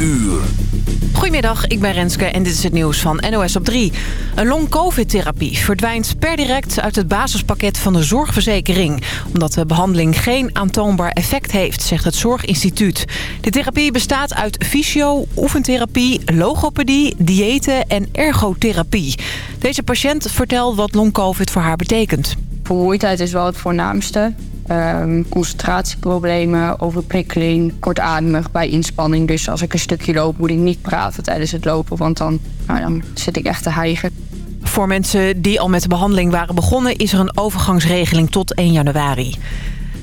uur. Goedemiddag, ik ben Renske en dit is het nieuws van NOS op 3. Een long-covid-therapie verdwijnt per direct uit het basispakket van de zorgverzekering. Omdat de behandeling geen aantoonbaar effect heeft, zegt het Zorginstituut. De therapie bestaat uit fysio, oefentherapie, logopedie, diëten en ergotherapie. Deze patiënt vertelt wat long-covid voor haar betekent. Vermoeidheid is wel het voornaamste. Ehm, concentratieproblemen, overprikkeling, kortademig bij inspanning. Dus als ik een stukje loop, moet ik niet praten tijdens het lopen, want dan, nou, dan zit ik echt te hijgen. Voor mensen die al met de behandeling waren begonnen... is er een overgangsregeling tot 1 januari.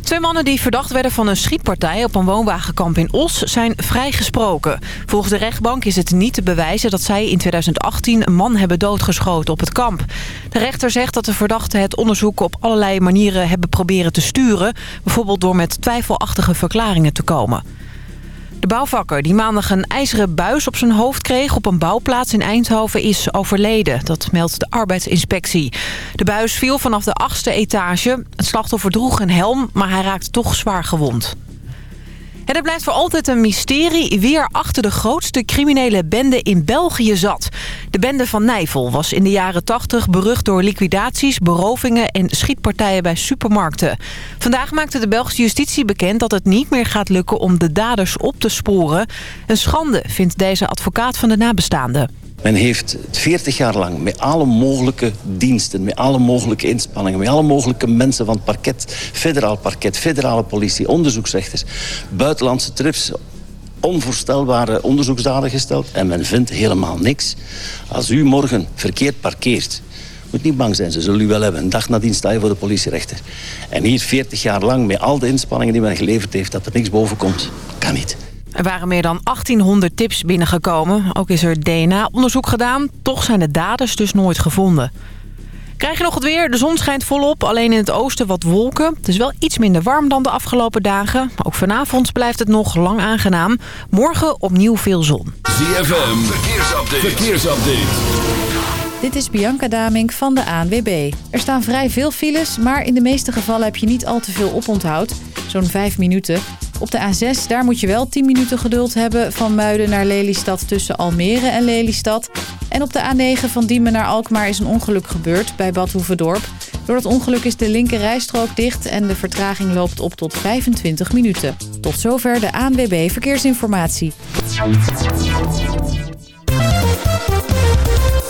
Twee mannen die verdacht werden van een schietpartij op een woonwagenkamp in Os zijn vrijgesproken. Volgens de rechtbank is het niet te bewijzen dat zij in 2018 een man hebben doodgeschoten op het kamp. De rechter zegt dat de verdachten het onderzoek op allerlei manieren hebben proberen te sturen. Bijvoorbeeld door met twijfelachtige verklaringen te komen. De bouwvakker die maandag een ijzeren buis op zijn hoofd kreeg... op een bouwplaats in Eindhoven is overleden. Dat meldt de arbeidsinspectie. De buis viel vanaf de achtste etage. Het slachtoffer droeg een helm, maar hij raakte toch zwaar gewond. Het blijft voor altijd een mysterie wie er achter de grootste criminele bende in België zat. De bende van Nijvel was in de jaren 80 berucht door liquidaties, berovingen en schietpartijen bij supermarkten. Vandaag maakte de Belgische justitie bekend dat het niet meer gaat lukken om de daders op te sporen. Een schande vindt deze advocaat van de nabestaanden. Men heeft 40 jaar lang met alle mogelijke diensten, met alle mogelijke inspanningen, met alle mogelijke mensen van het parket, federaal parket, federale politie, onderzoeksrechters, buitenlandse trips, onvoorstelbare onderzoeksdaden gesteld en men vindt helemaal niks. Als u morgen verkeerd parkeert, moet niet bang zijn, ze zullen u wel hebben. Een dag nadien sta je voor de politierechter. En hier 40 jaar lang, met al de inspanningen die men geleverd heeft, dat er niks boven komt, kan niet. Er waren meer dan 1800 tips binnengekomen. Ook is er DNA-onderzoek gedaan. Toch zijn de daders dus nooit gevonden. Krijg je nog het weer? De zon schijnt volop. Alleen in het oosten wat wolken. Het is wel iets minder warm dan de afgelopen dagen. Ook vanavond blijft het nog lang aangenaam. Morgen opnieuw veel zon. ZFM, verkeersupdate. verkeersupdate. Dit is Bianca Damink van de ANWB. Er staan vrij veel files, maar in de meeste gevallen heb je niet al te veel oponthoud. Zo'n 5 minuten. Op de A6, daar moet je wel 10 minuten geduld hebben van Muiden naar Lelystad tussen Almere en Lelystad. En op de A9 van Diemen naar Alkmaar is een ongeluk gebeurd bij Bad Hoeverdorp. Door dat ongeluk is de linker rijstrook dicht en de vertraging loopt op tot 25 minuten. Tot zover de ANWB Verkeersinformatie.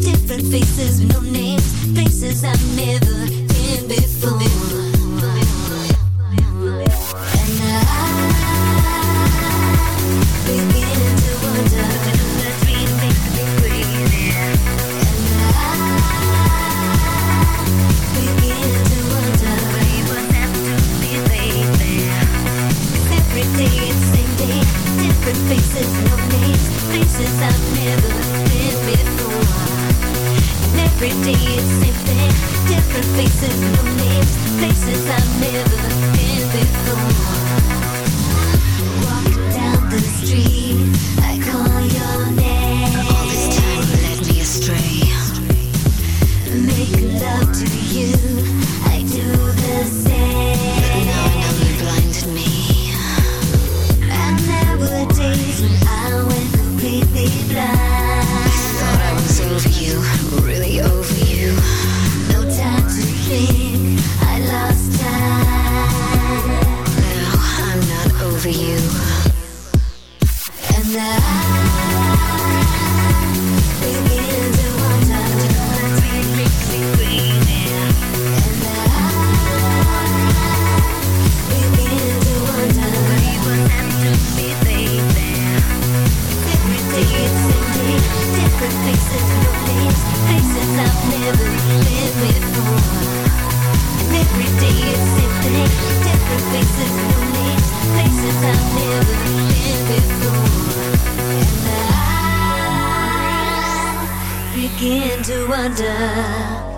Different faces, no names, places I've never been before. 啊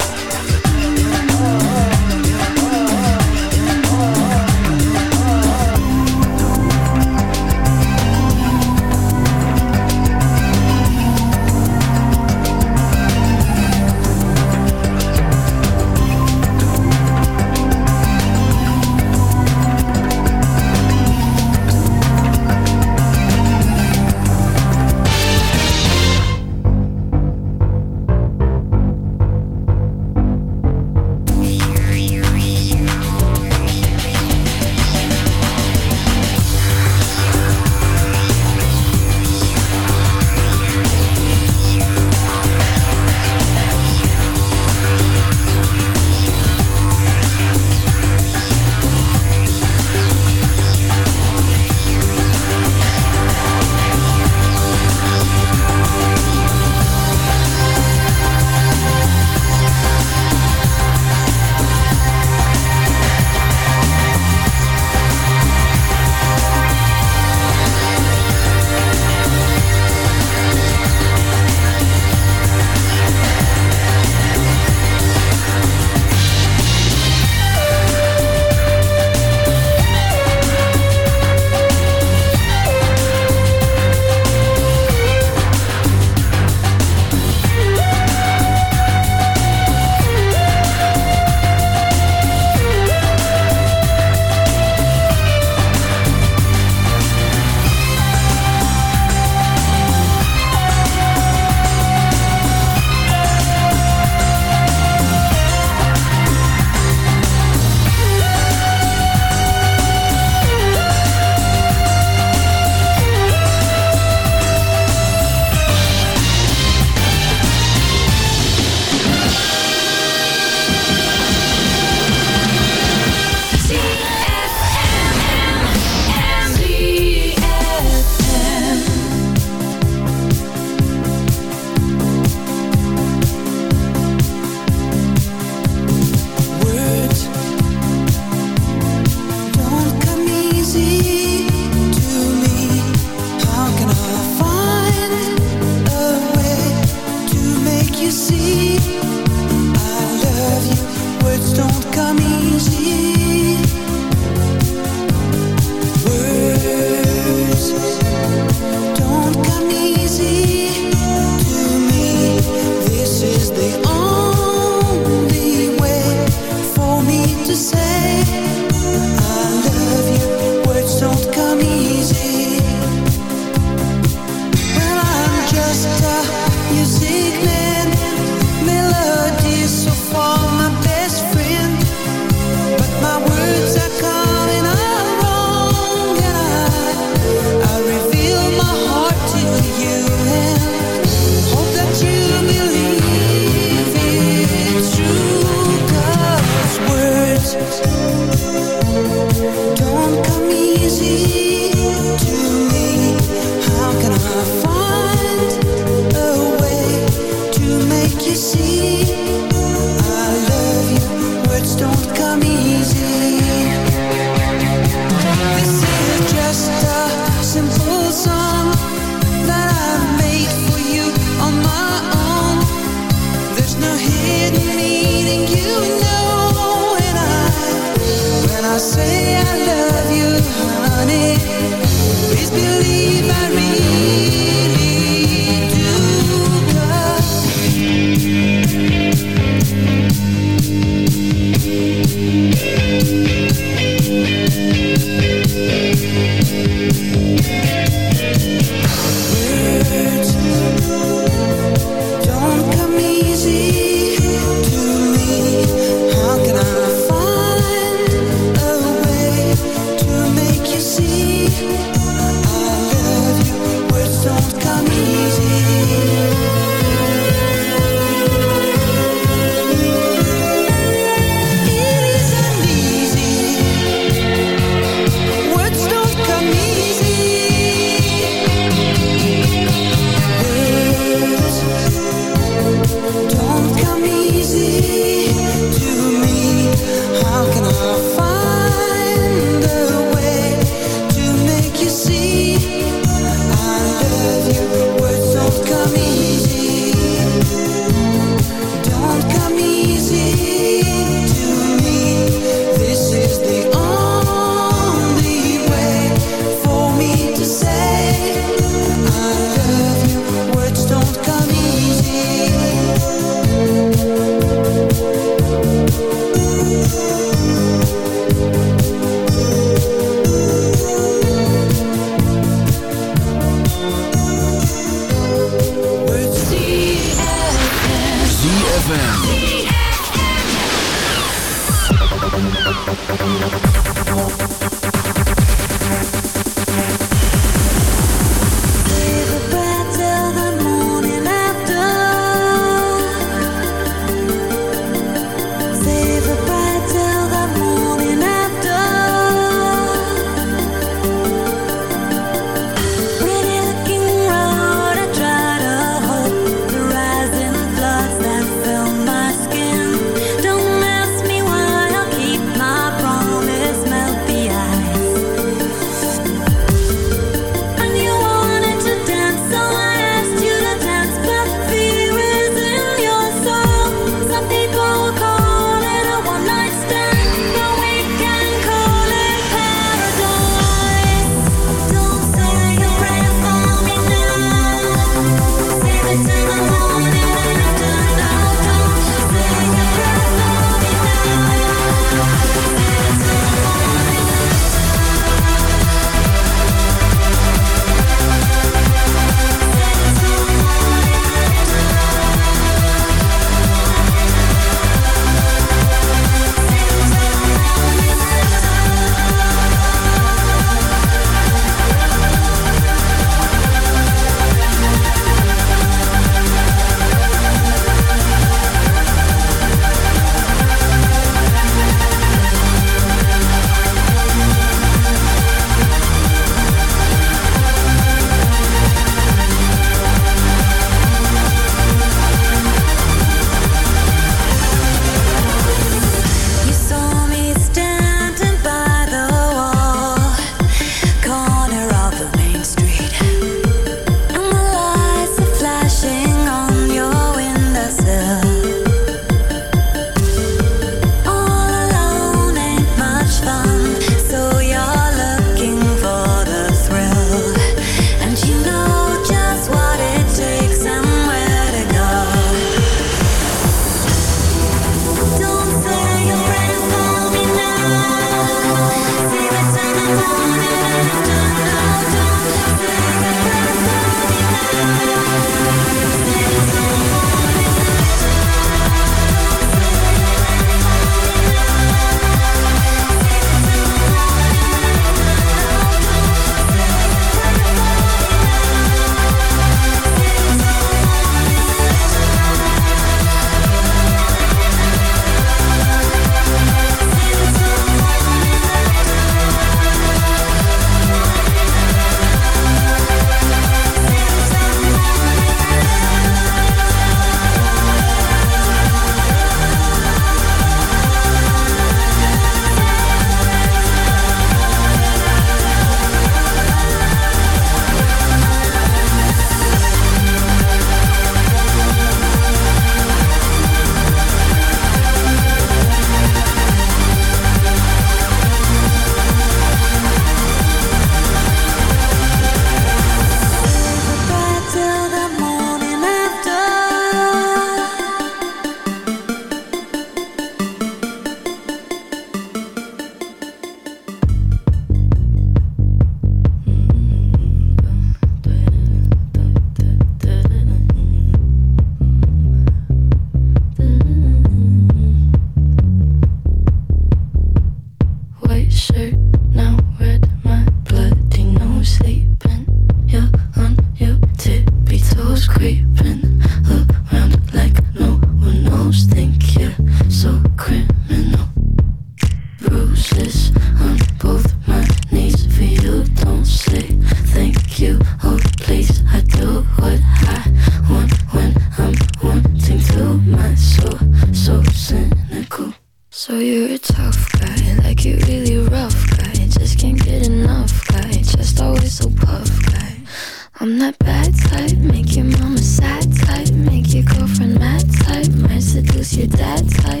type, make your mama sad type, make your girlfriend mad type, might seduce your dad type.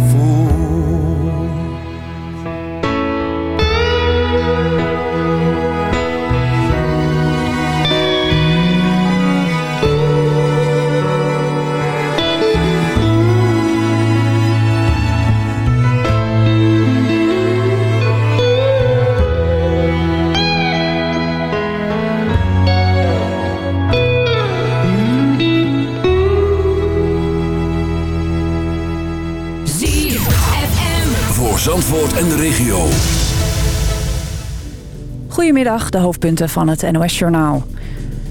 En de regio. Goedemiddag, de hoofdpunten van het NOS-journaal.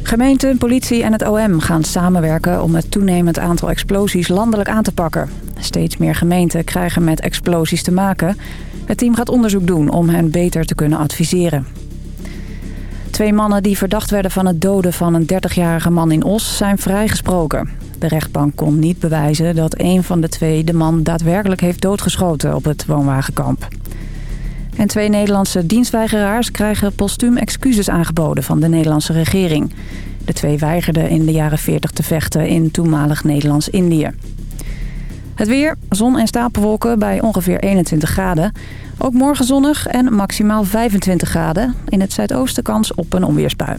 Gemeenten, politie en het OM gaan samenwerken om het toenemend aantal explosies landelijk aan te pakken. Steeds meer gemeenten krijgen met explosies te maken. Het team gaat onderzoek doen om hen beter te kunnen adviseren. Twee mannen die verdacht werden van het doden van een 30-jarige man in Os zijn vrijgesproken. De rechtbank kon niet bewijzen dat een van de twee de man daadwerkelijk heeft doodgeschoten op het woonwagenkamp. En twee Nederlandse dienstweigeraars krijgen postuum excuses aangeboden van de Nederlandse regering. De twee weigerden in de jaren 40 te vechten in toenmalig Nederlands-Indië. Het weer, zon en stapelwolken bij ongeveer 21 graden. Ook morgen zonnig en maximaal 25 graden. In het zuidoosten kans op een onweersbui.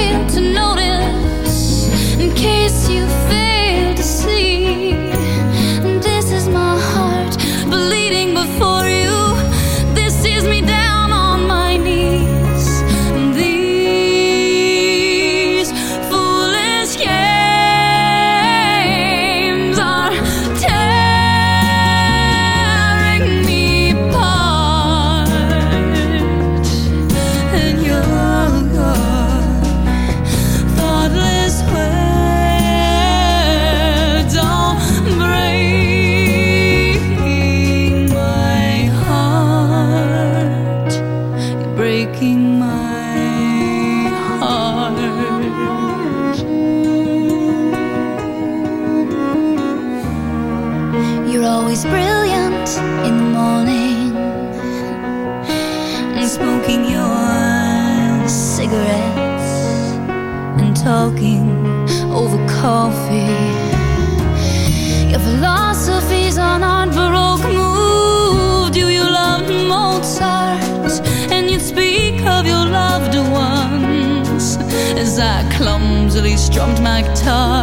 time.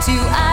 to us.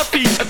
up.